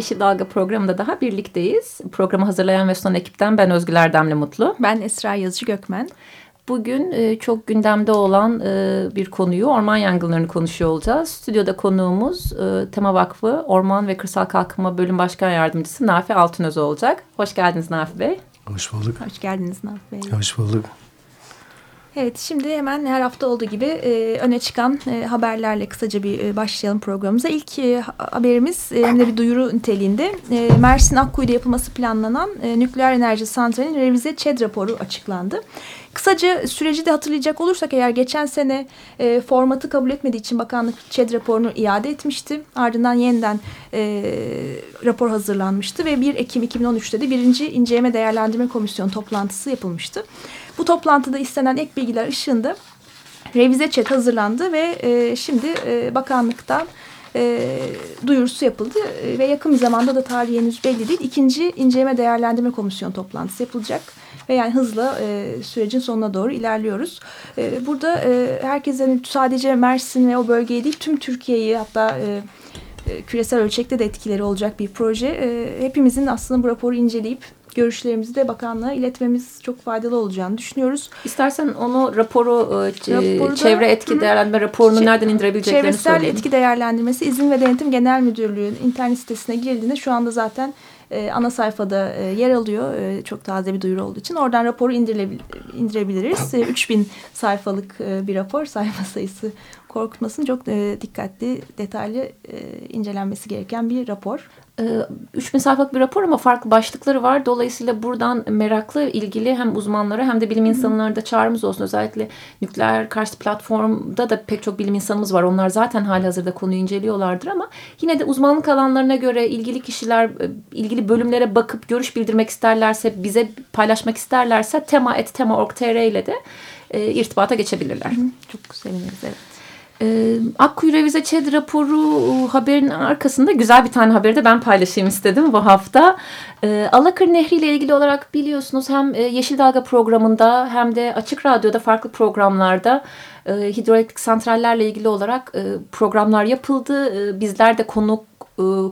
Yeşil Dalga programında daha birlikteyiz. Programı hazırlayan ve sunan ekipten ben Özgül Erdemli Mutlu. Ben Esra Yazıcı Gökmen. Bugün e, çok gündemde olan e, bir konuyu orman yangınlarını konuşuyor olacağız. Stüdyoda konuğumuz e, Tema Vakfı Orman ve Kırsal Kalkınma Bölüm Başkan Yardımcısı Nafi Altınöz olacak. Hoş geldiniz Nafi Bey. Hoş bulduk. Hoş geldiniz Nafi Bey. Hoş bulduk. Evet şimdi hemen her hafta olduğu gibi e, öne çıkan e, haberlerle kısaca bir e, başlayalım programımıza. İlk e, haberimiz e, hem de bir duyuru niteliğinde e, Mersin Akkuyu'da yapılması planlanan e, nükleer enerji santralinin revize ÇED raporu açıklandı. Kısaca süreci de hatırlayacak olursak eğer geçen sene e, formatı kabul etmediği için bakanlık ÇED raporunu iade etmişti. Ardından yeniden e, rapor hazırlanmıştı ve 1 Ekim 2013'te de birinci inceleme değerlendirme komisyonu toplantısı yapılmıştı. Bu toplantıda istenen ek bilgiler ışığında revize çet hazırlandı ve e, şimdi e, bakanlıktan e, duyurusu yapıldı e, ve yakın bir zamanda da tarihi henüz belli değil. İkinci inceleme değerlendirme komisyonu toplantısı yapılacak ve yani hızla e, sürecin sonuna doğru ilerliyoruz. E, burada e, herkesin sadece Mersin ve o bölgeyi değil tüm Türkiye'yi hatta e, e, küresel ölçekte de etkileri olacak bir proje. E, hepimizin aslında bu raporu inceleyip görüşlerimizi de bakanlığa iletmemiz çok faydalı olacağını düşünüyoruz. İstersen onu raporu, e, Raporda, çevre etki değerlendirme raporunu nereden indirebileceklerini çevresel söyleyelim. etki değerlendirmesi izin ve denetim genel müdürlüğün internet sitesine girildiğinde şu anda zaten e, ana sayfada e, yer alıyor. E, çok taze bir duyuru olduğu için. Oradan raporu indirebiliriz. E, 3000 sayfalık e, bir rapor. Sayfa sayısı korkutmasın. Çok e, dikkatli, detaylı e, incelenmesi gereken bir rapor. 3000 sayfalık bir rapor ama farklı başlıkları var. Dolayısıyla buradan meraklı, ilgili hem uzmanlara hem de bilim insanlarına da çağrımız olsun. Özellikle nükleer karşı platformda da pek çok bilim insanımız var. Onlar zaten hali hazırda konuyu inceliyorlardır ama yine de uzmanlık alanlarına göre ilgili kişiler ilgili bölümlere bakıp görüş bildirmek isterlerse, bize paylaşmak isterlerse tema.tema.org.tr ile de e, irtibata geçebilirler. Hı, çok seviniriz evet. E, Akkuyu Revize ÇED raporu haberin arkasında güzel bir tane haberi de ben paylaşayım istedim bu hafta. E, Alakır Nehri ile ilgili olarak biliyorsunuz hem e, Yeşil Dalga programında hem de Açık Radyo'da farklı programlarda e, hidroelektrik santrallerle ilgili olarak e, programlar yapıldı. E, bizler de konuk e,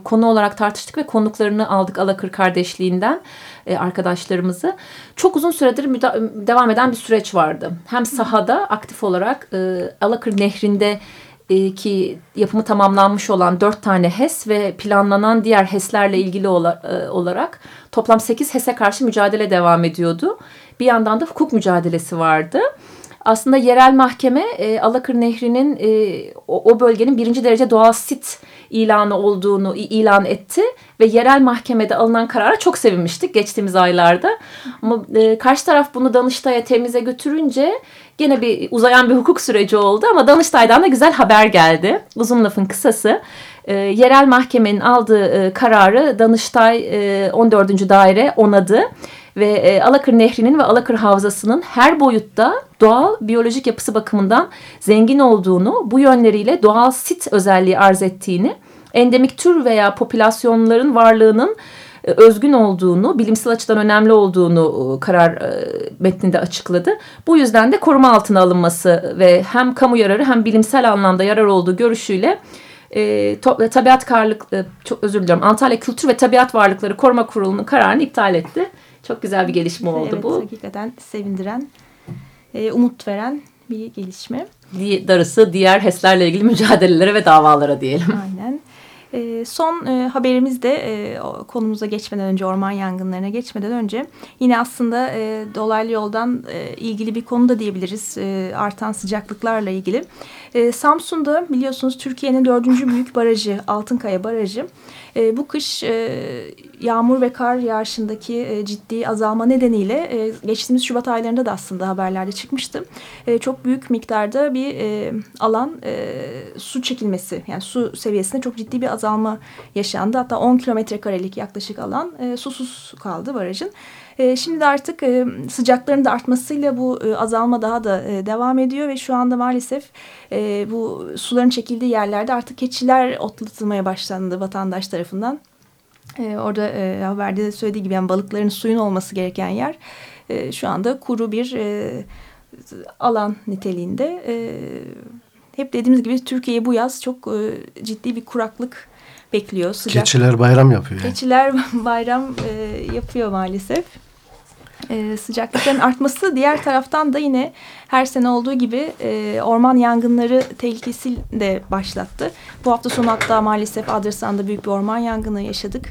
konu olarak tartıştık ve konuklarını aldık Alakır kardeşliğinden e, arkadaşlarımızı. Çok uzun süredir devam eden bir süreç vardı. Hem sahada aktif olarak e, Alakır Nehri'nde ki yapımı tamamlanmış olan dört tane HES ve planlanan diğer HES'lerle ilgili olarak toplam sekiz HES'e karşı mücadele devam ediyordu. Bir yandan da hukuk mücadelesi vardı aslında yerel mahkeme e, Alakır Nehri'nin e, o, o bölgenin birinci derece doğal sit ilanı olduğunu ilan etti ve yerel mahkemede alınan karara çok sevinmiştik geçtiğimiz aylarda. Ama e, karşı taraf bunu Danıştay'a temize götürünce gene bir uzayan bir hukuk süreci oldu ama Danıştay'dan da güzel haber geldi. Uzun lafın kısası. E, yerel mahkemenin aldığı e, kararı Danıştay e, 14. daire onadı ve e, Alakır Nehri'nin ve Alakır Havzası'nın her boyutta doğal biyolojik yapısı bakımından zengin olduğunu, bu yönleriyle doğal sit özelliği arz ettiğini, endemik tür veya popülasyonların varlığının e, özgün olduğunu, bilimsel açıdan önemli olduğunu e, karar e, metninde açıkladı. Bu yüzden de koruma altına alınması ve hem kamu yararı hem bilimsel anlamda yarar olduğu görüşüyle e, to, tabiat karlık e, çok özür diliyorum Antalya Kültür ve Tabiat Varlıkları Koruma Kurulu'nun kararını iptal etti. Çok güzel bir gelişme oldu evet, bu. Hakikaten sevindiren, e, umut veren bir gelişme. Darısı diğer HES'lerle ilgili mücadelelere ve davalara diyelim. Aynen. E, son e, haberimiz de e, konumuza geçmeden önce orman yangınlarına geçmeden önce yine aslında e, dolaylı yoldan e, ilgili bir konu da diyebiliriz artan sıcaklıklarla ilgili. Samsun'da biliyorsunuz Türkiye'nin dördüncü büyük barajı Altınkaya Barajı e, bu kış e, yağmur ve kar yağışındaki e, ciddi azalma nedeniyle e, geçtiğimiz Şubat aylarında da aslında haberlerde çıkmıştı. E, çok büyük miktarda bir e, alan e, su çekilmesi yani su seviyesinde çok ciddi bir azalma yaşandı. Hatta 10 kilometre karelik yaklaşık alan e, susuz kaldı barajın. E, şimdi de artık e, sıcakların da artmasıyla bu e, azalma daha da e, devam ediyor ve şu anda maalesef e, bu suların çekildiği yerlerde artık keçiler otlatılmaya başlandı vatandaş tarafından. E, orada e, haberde de söylediği gibi yani balıkların suyun olması gereken yer e, şu anda kuru bir e, alan niteliğinde. E, hep dediğimiz gibi Türkiye bu yaz çok e, ciddi bir kuraklık bekliyor. Sıcak. Keçiler bayram yapıyor. Yani. Keçiler bayram e, yapıyor maalesef. E, sıcaklıkların artması diğer taraftan da yine her sene olduğu gibi e, orman yangınları tehlikesi de başlattı. Bu hafta sonu hatta maalesef Adrasan'da büyük bir orman yangını yaşadık.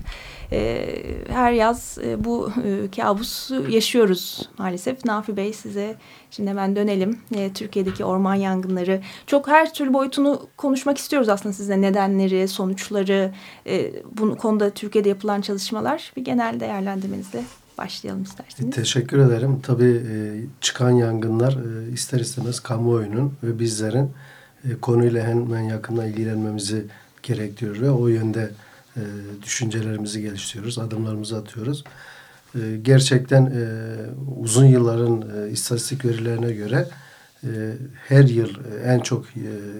E, her yaz e, bu e, kabusu yaşıyoruz maalesef. Nafi Bey size şimdi hemen dönelim. E, Türkiye'deki orman yangınları çok her türlü boyutunu konuşmak istiyoruz aslında size nedenleri, sonuçları, e, bu konuda Türkiye'de yapılan çalışmalar bir genel değerlendirmenizle başlayalım isterseniz. Teşekkür ederim. Tabii e, çıkan yangınlar e, ister istemez kamuoyunun ve bizlerin e, konuyla hemen yakından ilgilenmemizi gerektiriyor ve o yönde düşüncelerimizi geliştiriyoruz, adımlarımızı atıyoruz. Gerçekten uzun yılların istatistik verilerine göre her yıl en çok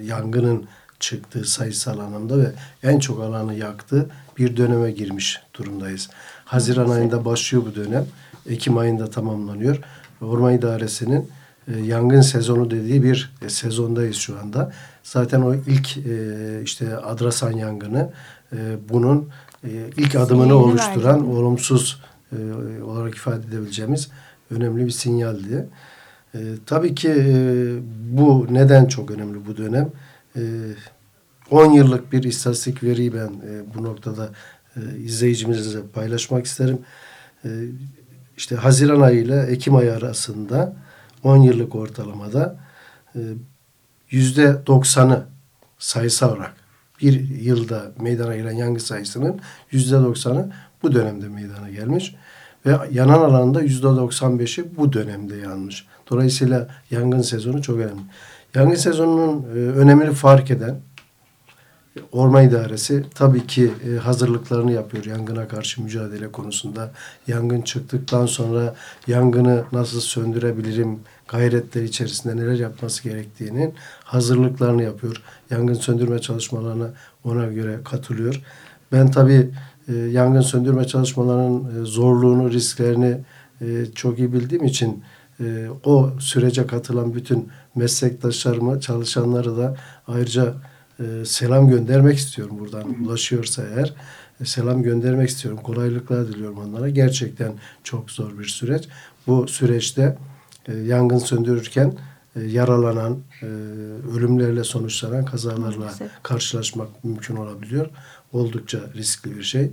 yangının çıktığı sayısal anlamda ve en çok alanı yaktığı bir döneme girmiş durumdayız. Haziran ayında başlıyor bu dönem. Ekim ayında tamamlanıyor. Orman İdaresi'nin e, yangın sezonu dediği bir e, sezondayız şu anda. Zaten o ilk e, işte Adrasan yangını e, bunun e, ilk adımını Sinyalini oluşturan verdim. olumsuz e, olarak ifade edebileceğimiz önemli bir sinyaldi. E, tabii ki e, bu neden çok önemli bu dönem? E, 10 yıllık bir istatistik veriyi ben e, bu noktada e, izleyicimizle paylaşmak isterim. E, işte Haziran ayı ile Ekim ayı arasında 10 yıllık ortalamada e, yüzde doksanı sayısal olarak bir yılda meydana gelen yangın sayısının yüzde doksanı bu dönemde meydana gelmiş ve yanan alanda yüzde doksan beşi bu dönemde yanmış. Dolayısıyla yangın sezonu çok önemli. Yangın sezonunun e, önemini fark eden Orman İdaresi tabii ki e, hazırlıklarını yapıyor yangına karşı mücadele konusunda. Yangın çıktıktan sonra yangını nasıl söndürebilirim gayretleri içerisinde neler yapması gerektiğinin hazırlıklarını yapıyor. Yangın söndürme çalışmalarına ona göre katılıyor. Ben tabii e, yangın söndürme çalışmalarının e, zorluğunu, risklerini çok iyi bildiğim için o sürece katılan bütün meslektaşlarımı, çalışanları da ayrıca e, selam göndermek istiyorum buradan ulaşıyorsa eğer e, selam göndermek istiyorum. Kolaylıklar diliyorum onlara. Gerçekten çok zor bir süreç. Bu süreçte e, yangın söndürürken e, yaralanan, e, ölümlerle sonuçlanan kazalarla Maalesef. karşılaşmak mümkün olabiliyor. Oldukça riskli bir şey.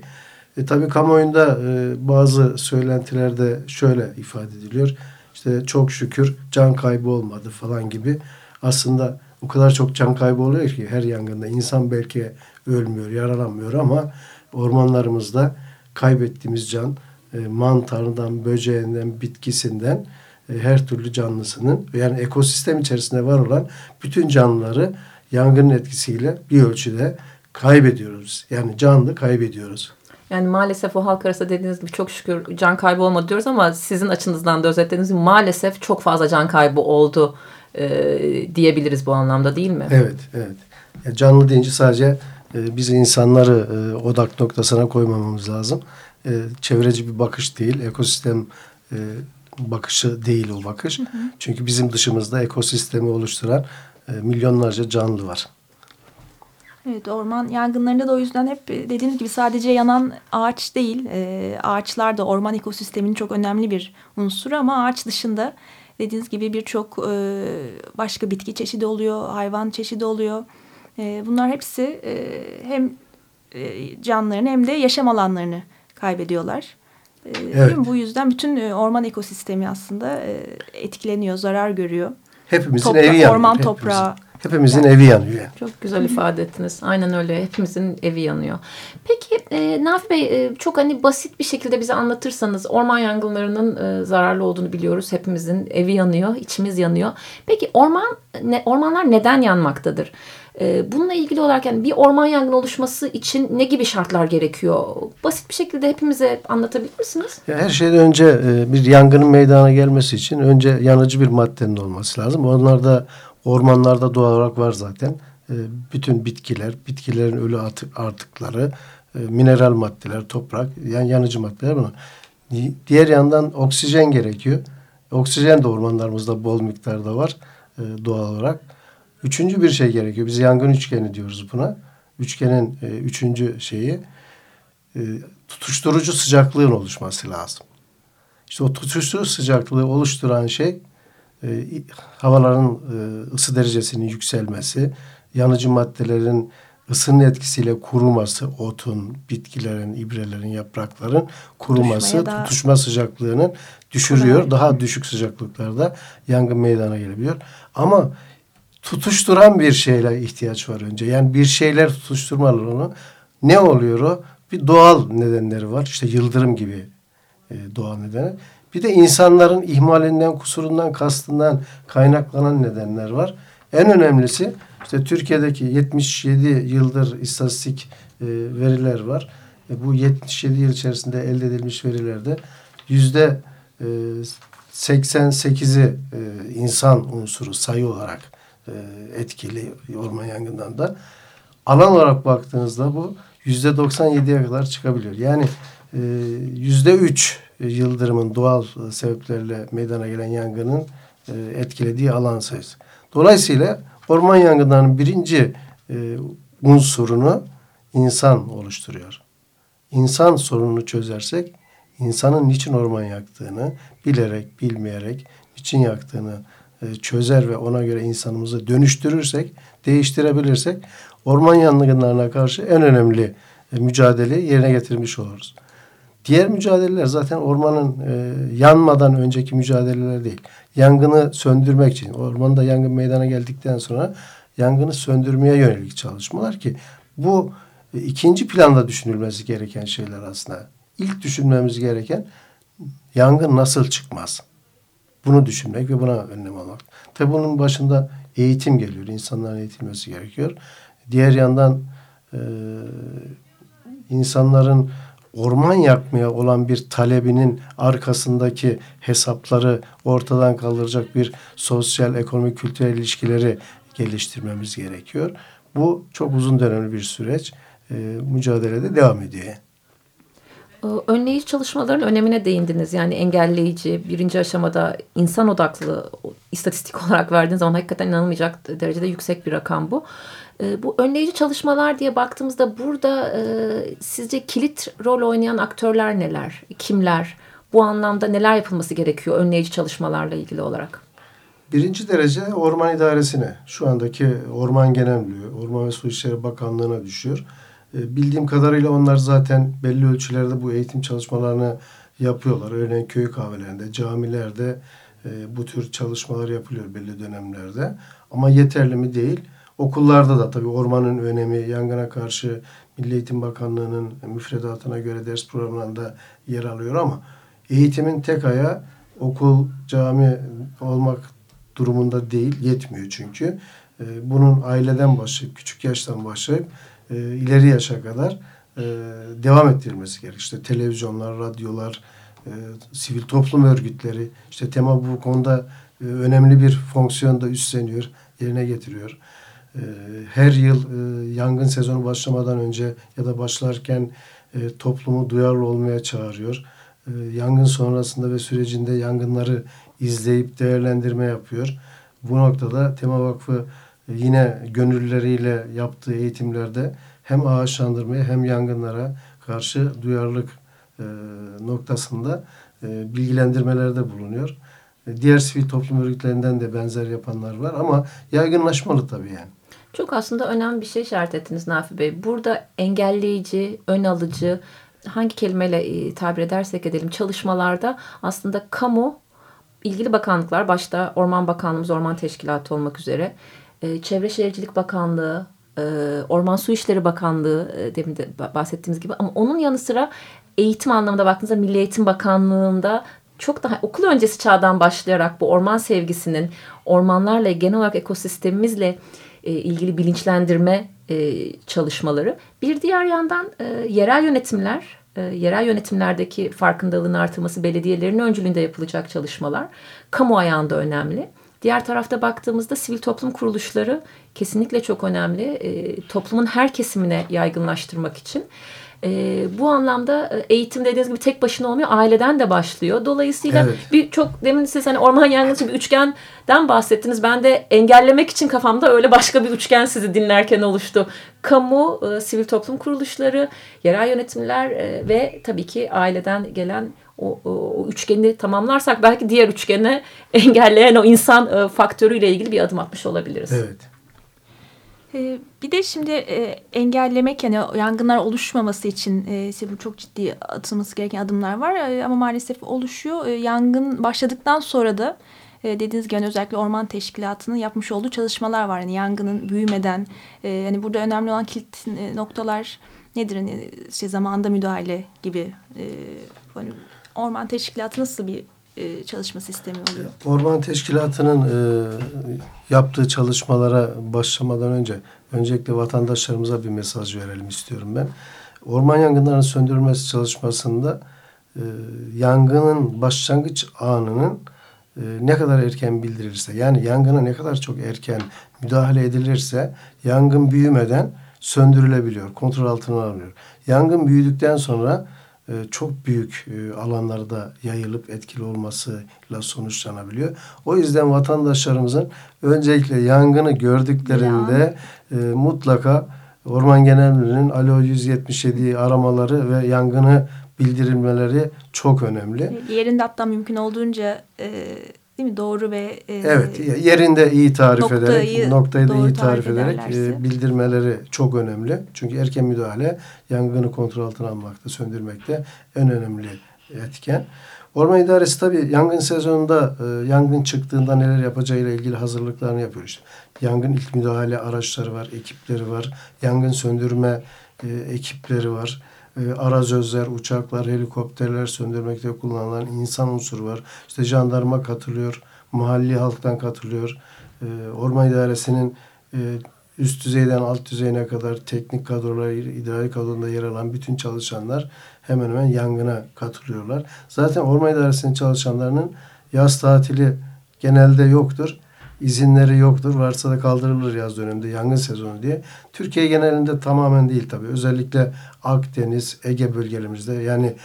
E, tabii kamuoyunda e, bazı söylentilerde şöyle ifade ediliyor. İşte çok şükür can kaybı olmadı falan gibi. Aslında o kadar çok can kaybı oluyor ki her yangında. insan belki ölmüyor, yaralanmıyor ama ormanlarımızda kaybettiğimiz can e, mantarından, böceğinden, bitkisinden e, her türlü canlısının yani ekosistem içerisinde var olan bütün canlıları yangının etkisiyle bir ölçüde kaybediyoruz. Yani canlı kaybediyoruz. Yani maalesef o halk arası dediğiniz gibi çok şükür can kaybı olmadı diyoruz ama sizin açınızdan da özetlediğiniz gibi maalesef çok fazla can kaybı oldu e, diyebiliriz bu anlamda değil mi? Evet, evet. Ya canlı deyince sadece e, biz insanları e, odak noktasına koymamamız lazım. E, çevreci bir bakış değil, ekosistem e, bakışı değil o bakış. Hı hı. Çünkü bizim dışımızda ekosistemi oluşturan e, milyonlarca canlı var. Evet orman yangınlarında da o yüzden hep dediğiniz gibi sadece yanan ağaç değil. E, ağaçlar da orman ekosisteminin çok önemli bir unsuru ama ağaç dışında dediğiniz gibi birçok e, başka bitki çeşidi oluyor, hayvan çeşidi oluyor. E, bunlar hepsi e, hem e, canlarını hem de yaşam alanlarını kaybediyorlar. E, Evet. Bu yüzden bütün e, orman ekosistemi aslında e, etkileniyor, zarar görüyor. Hepimizin Toprak, evi yanıyor. orman hepimizin. toprağı. Hepimizin evi yanıyor. yani. Çok güzel ifade ettiniz. Aynen öyle. Hepimizin evi yanıyor. Peki e, Nafi Bey e, çok hani basit bir şekilde bize anlatırsanız orman yangınlarının e, zararlı olduğunu biliyoruz. Hepimizin evi yanıyor, içimiz yanıyor. Peki orman ne, ormanlar neden yanmaktadır? E, bununla ilgili olarak yani bir orman yangını oluşması için ne gibi şartlar gerekiyor? Basit bir şekilde hepimize anlatabilir misiniz? Ya her şeyden önce e, bir yangının meydana gelmesi için önce yanıcı bir maddenin olması lazım. Onlar da ormanlarda doğal olarak var zaten. E, bütün bitkiler, bitkilerin ölü artıkları, e, mineral maddeler, toprak, yani yanıcı maddeler bunlar. Di- Diğer yandan oksijen gerekiyor. Oksijen de ormanlarımızda bol miktarda var e, doğal olarak. Üçüncü bir şey gerekiyor. Biz yangın üçgeni diyoruz buna. Üçgenin e, üçüncü şeyi tutuşturucu sıcaklığın oluşması lazım. İşte o tutuşturucu sıcaklığı oluşturan şey e, havaların e, ısı derecesinin yükselmesi, yanıcı maddelerin ısının etkisiyle kuruması, otun, bitkilerin, ibrelerin, yaprakların kuruması, daha- tutuşma sıcaklığının düşürüyor. Daha düşük sıcaklıklarda yangın meydana gelebiliyor. Ama tutuşturan bir şeyle ihtiyaç var önce. Yani bir şeyler tutuşturmalı onu. Ne oluyor o? Bir doğal nedenleri var. İşte yıldırım gibi e, doğal nedeni. Bir de insanların ihmalinden, kusurundan, kastından kaynaklanan nedenler var. En önemlisi işte Türkiye'deki 77 yıldır istatistik e, veriler var. E, bu 77 yıl içerisinde elde edilmiş verilerde yüzde e, 88'i e, insan unsuru sayı olarak e, etkili orman yangından alan olarak baktığınızda bu yüzde 97'ye kadar çıkabiliyor. Yani e, yüzde 3 yıldırımın doğal e, sebeplerle meydana gelen yangının e, etkilediği alan sayısı. Dolayısıyla orman yangınlarının birinci e, unsurunu insan oluşturuyor. İnsan sorununu çözersek insanın niçin orman yaktığını bilerek, bilmeyerek, niçin yaktığını çözer ve ona göre insanımızı dönüştürürsek, değiştirebilirsek orman yangınlarına karşı en önemli mücadeleyi yerine getirmiş oluruz. Diğer mücadeleler zaten ormanın e, yanmadan önceki mücadeleler değil. Yangını söndürmek için, ormanda yangın meydana geldikten sonra yangını söndürmeye yönelik çalışmalar ki bu e, ikinci planda düşünülmesi gereken şeyler aslında. İlk düşünmemiz gereken yangın nasıl çıkmaz? Bunu düşünmek ve buna önlem almak. Tabi bunun başında eğitim geliyor. İnsanların eğitilmesi gerekiyor. Diğer yandan e, insanların orman yakmaya olan bir talebinin arkasındaki hesapları ortadan kaldıracak bir sosyal, ekonomik, kültürel ilişkileri geliştirmemiz gerekiyor. Bu çok uzun dönemli bir süreç. E, mücadelede devam ediyor. Ee, Önleyici çalışmaların önemine değindiniz. Yani engelleyici, birinci aşamada insan odaklı istatistik olarak verdiğiniz zaman hakikaten inanılmayacak derecede yüksek bir rakam bu. Ee, Bu önleyici çalışmalar diye baktığımızda burada e, sizce kilit rol oynayan aktörler neler? Kimler? Bu anlamda neler yapılması gerekiyor önleyici çalışmalarla ilgili olarak? Birinci derece orman idaresine, şu andaki Orman Genel Müdürlüğü, Orman ve Su İşleri Bakanlığı'na düşüyor. E, bildiğim kadarıyla onlar zaten belli ölçülerde bu eğitim çalışmalarını yapıyorlar. Örneğin köy kahvelerinde, camilerde e, bu tür çalışmalar yapılıyor belli dönemlerde. Ama yeterli mi değil. Okullarda da tabii ormanın önemi, yangına karşı Milli Eğitim Bakanlığı'nın müfredatına göre ders programlarında yer alıyor ama eğitimin tek ayağı okul, cami olmak durumunda değil, yetmiyor çünkü. E, bunun aileden başlayıp, küçük yaştan başlayıp e, ileri yaşa kadar e, devam ettirilmesi gerek. İşte televizyonlar, radyolar, e, sivil toplum örgütleri, işte tema bu konuda önemli bir fonksiyon da üstleniyor, yerine getiriyor. E, her yıl e, yangın sezonu başlamadan önce ya da başlarken e, toplumu duyarlı olmaya çağırıyor. E, yangın sonrasında ve sürecinde yangınları izleyip değerlendirme yapıyor. Bu noktada Tema Vakfı e, yine gönüllüleriyle yaptığı eğitimlerde hem ağaçlandırmaya hem yangınlara karşı duyarlılık noktasında bilgilendirmelerde bulunuyor. Diğer sivil toplum örgütlerinden de benzer yapanlar var ama yaygınlaşmalı tabii yani. Çok aslında önemli bir şey işaret ettiniz Nafi Bey. Burada engelleyici, ön alıcı, hangi kelimeyle e, tabir edersek edelim çalışmalarda aslında kamu, ilgili bakanlıklar başta Orman Bakanlığımız, Orman Teşkilatı olmak üzere, e, Çevre Şehircilik Bakanlığı, e, Orman Su İşleri Bakanlığı demin de bahsettiğimiz gibi ama onun yanı sıra eğitim anlamında baktığınızda Milli Eğitim Bakanlığı'nda çok daha okul öncesi çağdan başlayarak bu orman sevgisinin ormanlarla genel olarak ekosistemimizle e, ilgili bilinçlendirme e, çalışmaları. Bir diğer yandan e, yerel yönetimler, yerel yönetimlerdeki farkındalığın artırması belediyelerin öncülüğünde yapılacak çalışmalar kamu ayağında önemli. Diğer tarafta baktığımızda sivil toplum kuruluşları kesinlikle çok önemli. E, toplumun her kesimine yaygınlaştırmak için. E, bu anlamda e, eğitim dediğiniz gibi tek başına olmuyor. Aileden de başlıyor. Dolayısıyla evet. bir çok demin siz hani orman yangını için bir üçgenden bahsettiniz. Ben de engellemek için kafamda öyle başka bir üçgen sizi dinlerken oluştu. Kamu, e, sivil toplum kuruluşları, yerel yönetimler e, ve tabii ki aileden gelen o, o, o üçgeni tamamlarsak belki diğer üçgene engelleyen o insan e, faktörüyle ilgili bir adım atmış olabiliriz. Evet. Ee, bir de şimdi e, engellemek yani yangınlar oluşmaması için e, bu çok ciddi atılması gereken adımlar var e, ama maalesef oluşuyor. Yangın başladıktan sonra da dediğiniz gibi hani özellikle orman teşkilatının yapmış olduğu çalışmalar var. Yani yangının büyümeden hani burada önemli olan kilit noktalar nedir? Hani şey zamanda müdahale gibi hani orman teşkilatı nasıl bir e, çalışma sistemi oluyor? Orman Teşkilatı'nın e, yaptığı çalışmalara başlamadan önce öncelikle vatandaşlarımıza bir mesaj verelim istiyorum ben. Orman yangınlarının söndürülmesi çalışmasında e, yangının başlangıç anının e, ne kadar erken bildirilirse yani yangına ne kadar çok erken müdahale edilirse yangın büyümeden söndürülebiliyor, kontrol altına alınıyor. Yangın büyüdükten sonra e, çok büyük e, alanlarda yayılıp etkili olmasıyla sonuçlanabiliyor. O yüzden vatandaşlarımızın öncelikle yangını gördüklerinde ya. E, mutlaka Orman Genel Müdürlüğü'nün Alo 177 aramaları ve yangını bildirilmeleri çok önemli. Yerinde hatta mümkün olduğunca e, Değil mi? Doğru ve e, Evet, yerinde iyi tarif noktayı, ederek, noktayı da iyi tarif, ederek e, bildirmeleri çok önemli. Çünkü erken müdahale yangını kontrol altına almakta, söndürmekte en önemli etken. Orman İdaresi tabii yangın sezonunda e, yangın çıktığında neler yapacağıyla ilgili hazırlıklarını yapıyor işte. Yangın ilk müdahale araçları var, ekipleri var. Yangın söndürme e, ekipleri var e, arazözler, uçaklar, helikopterler söndürmekte kullanılan insan unsuru var. İşte jandarma katılıyor, mahalli halktan katılıyor. E, Orman İdaresi'nin e, üst düzeyden alt düzeyine kadar teknik kadrolar, idari kadroda yer alan bütün çalışanlar hemen hemen yangına katılıyorlar. Zaten Orman İdaresi'nin çalışanlarının yaz tatili genelde yoktur izinleri yoktur. Varsa da kaldırılır yaz döneminde yangın sezonu diye. Türkiye genelinde tamamen değil tabii. Özellikle Akdeniz, Ege bölgelerimizde yani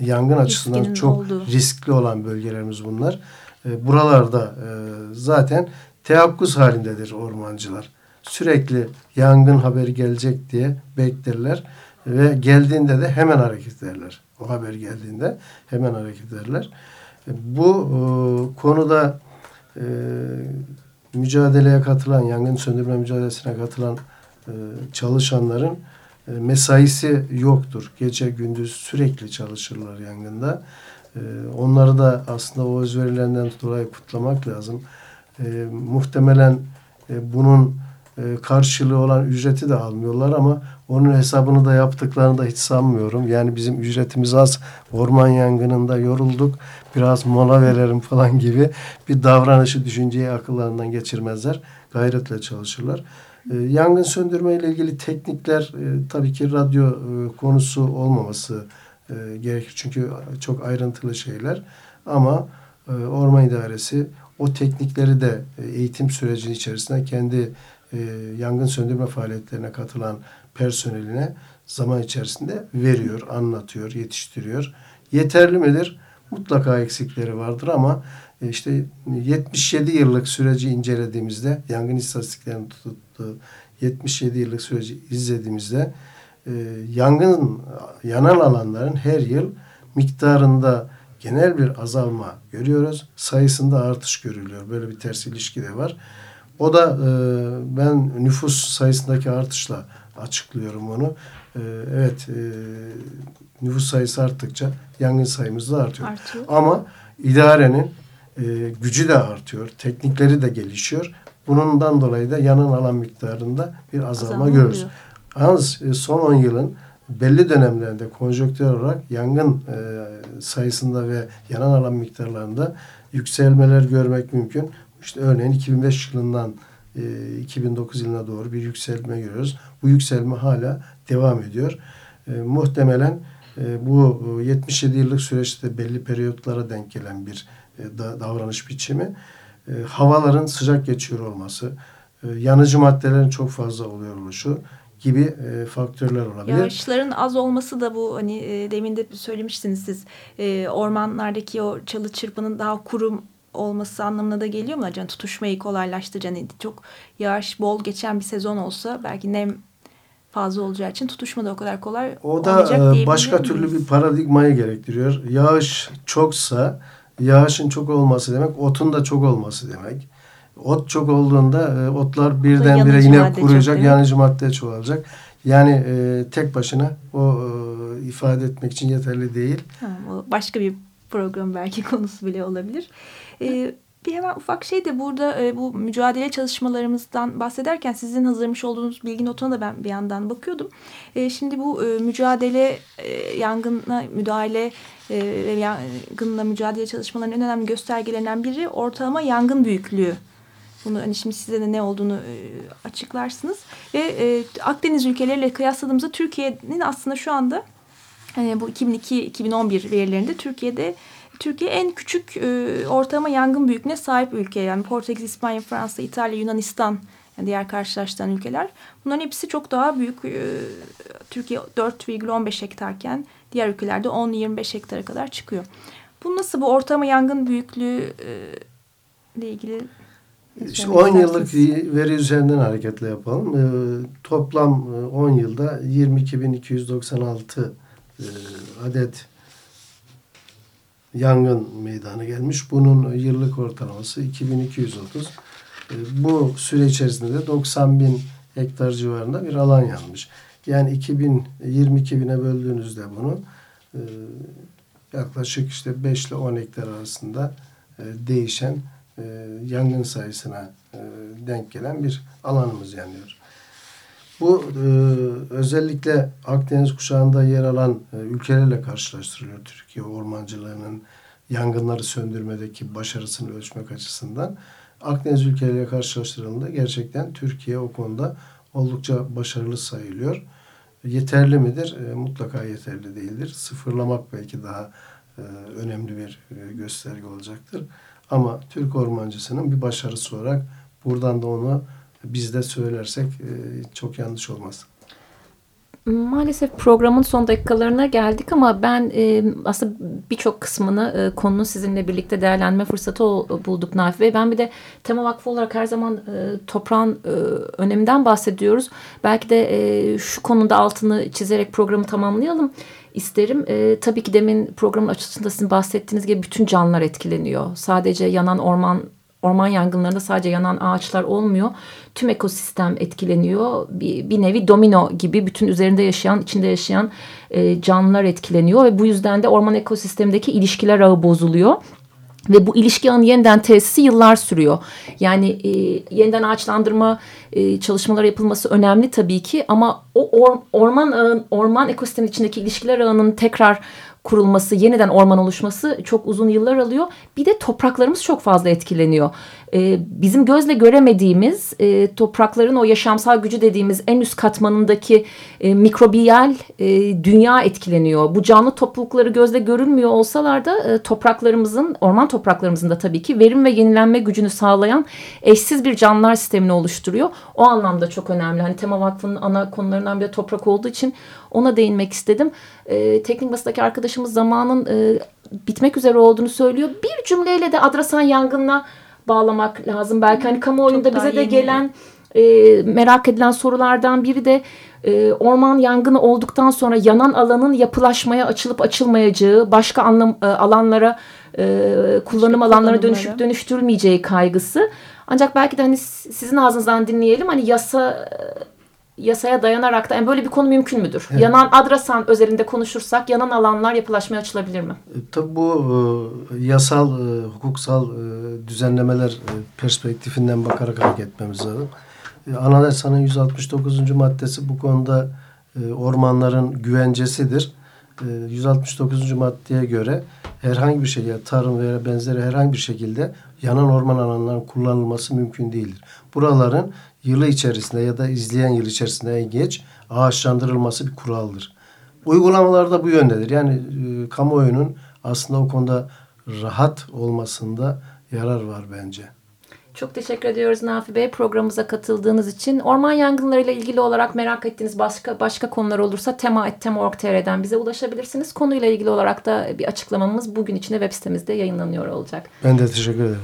yangın açısından Riskinin çok olduğu. riskli olan bölgelerimiz bunlar. E, buralarda e, zaten teyakkuz halindedir ormancılar. Sürekli yangın haberi gelecek diye beklerler ve geldiğinde de hemen hareket ederler. O haber geldiğinde hemen hareket ederler. E, bu e, konuda e, mücadeleye katılan, yangın söndürme mücadelesine katılan e, çalışanların e, mesaisi yoktur. Gece gündüz sürekli çalışırlar yangında. E, onları da aslında o özverilerinden dolayı kutlamak lazım. Muhtemelen bunun karşılığı olan ücreti de almıyorlar ama onun hesabını da yaptıklarını da hiç sanmıyorum. Yani bizim ücretimiz az. Orman yangınında yorulduk. Biraz mola verelim falan gibi bir davranışı, düşünceyi akıllarından geçirmezler. Gayretle çalışırlar. E, yangın söndürme ile ilgili teknikler e, tabii ki radyo e, konusu olmaması e, gerekir. Çünkü çok ayrıntılı şeyler. Ama e, Orman İdaresi o teknikleri de e, eğitim sürecinin içerisinde kendi e, yangın söndürme faaliyetlerine katılan personeline zaman içerisinde veriyor, anlatıyor, yetiştiriyor. Yeterli midir? Mutlaka eksikleri vardır ama e, işte 77 yıllık süreci incelediğimizde yangın istatistiklerini tuttuğu 77 yıllık süreci izlediğimizde e, yangın yanan alanların her yıl miktarında genel bir azalma görüyoruz. Sayısında artış görülüyor. Böyle bir ters ilişki de var. O da e, ben nüfus sayısındaki artışla açıklıyorum onu. E, evet e, nüfus sayısı arttıkça yangın sayımız da artıyor. Artıyor. Ama idarenin e, gücü de artıyor, teknikleri de gelişiyor. Bundan dolayı da yanan alan miktarında bir azalma, Azalma görüyoruz. oluyor. Yalnız e, son 10 yılın belli dönemlerinde konjonktür olarak yangın e, sayısında ve yanan alan miktarlarında yükselmeler görmek mümkün. İşte örneğin 2005 yılından e, 2009 yılına doğru bir yükselme görüyoruz. Bu yükselme hala devam ediyor. E, muhtemelen e, bu e, 77 yıllık süreçte belli periyotlara denk gelen bir e, da, davranış biçimi. E, havaların sıcak geçiyor olması, e, yanıcı maddelerin çok fazla oluyor oluşu gibi e, faktörler olabilir. Yağışların az olması da bu hani e, demin de söylemiştiniz siz e, ormanlardaki o çalı çırpının daha kurum olması anlamına da geliyor mu acaba tutuşmayı kolaylaştırıcı hani çok yağış bol geçen bir sezon olsa belki nem fazla olacağı için tutuşma da o kadar kolay O da e, başka türlü bir paradigmayı gerektiriyor. Yağış çoksa yağışın çok olması demek otun da çok olması demek. Ot çok olduğunda e, otlar birdenbire yine kuruyacak, yanıcı madde çoğalacak. Yani e, tek başına o e, ifade etmek için yeterli değil. Ha, başka bir program belki konusu bile olabilir. Ee, bir hemen ufak şey de burada e, bu mücadele çalışmalarımızdan bahsederken sizin hazırlamış olduğunuz bilgi notuna da ben bir yandan bakıyordum. E, şimdi bu e, mücadele, e, yangına müdahale e, yangınla mücadele çalışmalarının en önemli göstergelerinden biri ortalama yangın büyüklüğü. Bunu hani şimdi size de ne olduğunu e, açıklarsınız. Ve e, Akdeniz ülkeleriyle kıyasladığımızda Türkiye'nin aslında şu anda Hani bu 2002-2011 verilerinde Türkiye'de Türkiye en küçük e, ortalama yangın büyüklüğüne sahip ülke. Yani Portekiz, İspanya, Fransa, İtalya, Yunanistan yani diğer karşılaştıran ülkeler. Bunların hepsi çok daha büyük. E, Türkiye 4,15 hektarken diğer ülkelerde 10-25 hektara kadar çıkıyor. Bu nasıl bu ortalama yangın büyüklüğü e, ile ilgili İşte söylemek 10 yıllık veri üzerinden hareketle yapalım. E, toplam e, 10 yılda 22.296 e, adet yangın meydana gelmiş. Bunun yıllık ortalaması 2230. E, bu süre içerisinde de 90 bin hektar civarında bir alan yanmış. Yani 2000 22 bine böldüğünüzde bunu e, yaklaşık işte 5 ile 10 hektar arasında değişen yangın sayısına denk gelen bir alanımız yanıyor. Bu e, özellikle Akdeniz kuşağında yer alan e, ülkelerle karşılaştırılıyor Türkiye ormancılığının yangınları söndürmedeki başarısını ölçmek açısından. Akdeniz ülkeleriyle karşılaştırıldığında gerçekten Türkiye o konuda oldukça başarılı sayılıyor. Yeterli midir? E, mutlaka yeterli değildir. Sıfırlamak belki daha e, önemli bir e, gösterge olacaktır. Ama Türk ormancısının bir başarısı olarak buradan da onu biz de söylersek e, çok yanlış olmaz. Maalesef programın son dakikalarına geldik ama ben e, aslında birçok kısmını e, konunun sizinle birlikte değerlendirme fırsatı ol, bulduk Nafi Bey. Ben bir de Tema Vakfı olarak her zaman e, toprağın e, öneminden bahsediyoruz. Belki de e, şu konuda altını çizerek programı tamamlayalım isterim. E, tabii ki demin programın açısında sizin bahsettiğiniz gibi bütün canlılar etkileniyor. Sadece yanan orman orman yangınlarında sadece yanan ağaçlar olmuyor. Tüm ekosistem etkileniyor. Bir, bir nevi domino gibi bütün üzerinde yaşayan, içinde yaşayan e, canlılar etkileniyor ve bu yüzden de orman ekosistemindeki ilişkiler ağı bozuluyor. Ve bu ilişki ağının yeniden tesisi yıllar sürüyor. Yani e, yeniden ağaçlandırma e, çalışmaları yapılması önemli tabii ki ama o or, orman ağın, orman ekosistemin içindeki ilişkiler ağının tekrar kurulması, yeniden orman oluşması çok uzun yıllar alıyor. Bir de topraklarımız çok fazla etkileniyor. Ee, bizim gözle göremediğimiz e, toprakların o yaşamsal gücü dediğimiz en üst katmanındaki e, mikrobiyal e, dünya etkileniyor. Bu canlı toplulukları gözle görülmüyor olsalar da e, topraklarımızın, orman topraklarımızın da tabii ki verim ve yenilenme gücünü sağlayan eşsiz bir canlılar sistemini oluşturuyor. O anlamda çok önemli. Hani Tema Vakfı'nın ana konularından biri toprak olduğu için ona değinmek istedim. E, teknik basındaki arkadaşımız zamanın e, bitmek üzere olduğunu söylüyor. Bir cümleyle de Adrasan yangınına bağlamak lazım. Belki hani kamuoyunda Çok bize de gelen e, merak edilen sorulardan biri de e, orman yangını olduktan sonra yanan alanın yapılaşmaya açılıp açılmayacağı, başka anlam, e, alanlara e, kullanım alanlarına dönüşüp dönüştürülmeyeceği kaygısı. Ancak belki de hani sizin ağzınızdan dinleyelim hani yasa yasaya dayanarak da yani böyle bir konu mümkün müdür? Evet. Yanan Adrasan özelinde konuşursak yanan alanlar yapılaşmaya açılabilir mi? E, tabii bu e, yasal, e, hukuksal e, düzenlemeler e, perspektifinden bakarak hareket etmemiz lazım. E, Anayasanın 169. maddesi bu konuda e, ormanların güvencesidir. E, 169. maddeye göre herhangi bir şekilde tarım veya benzeri herhangi bir şekilde yanan orman alanlarının kullanılması mümkün değildir. Buraların yılı içerisinde ya da izleyen yıl içerisinde en geç ağaçlandırılması bir kuraldır. Uygulamalar da bu yöndedir. Yani e, kamuoyunun aslında o konuda rahat olmasında yarar var bence. Çok teşekkür ediyoruz Nafi Bey programımıza katıldığınız için. Orman yangınlarıyla ilgili olarak merak ettiğiniz başka başka konular olursa tema.tema.org.tr'den bize ulaşabilirsiniz. Konuyla ilgili olarak da bir açıklamamız bugün içinde web sitemizde yayınlanıyor olacak. Ben de teşekkür ederim.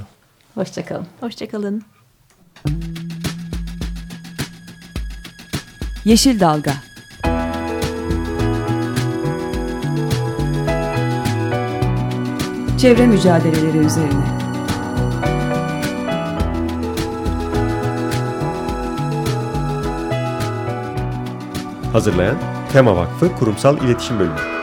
Hoşçakalın. Hoşçakalın. Yeşil Dalga Çevre mücadeleleri üzerine Hazırlayan Tema Vakfı Kurumsal İletişim Bölümü